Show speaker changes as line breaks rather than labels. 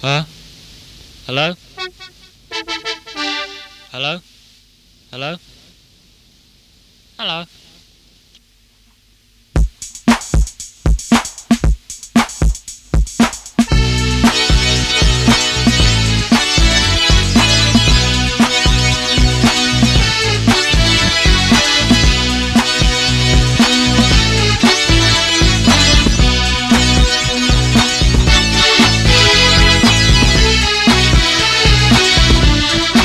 Huh? Hello? Hello? Hello? Hello?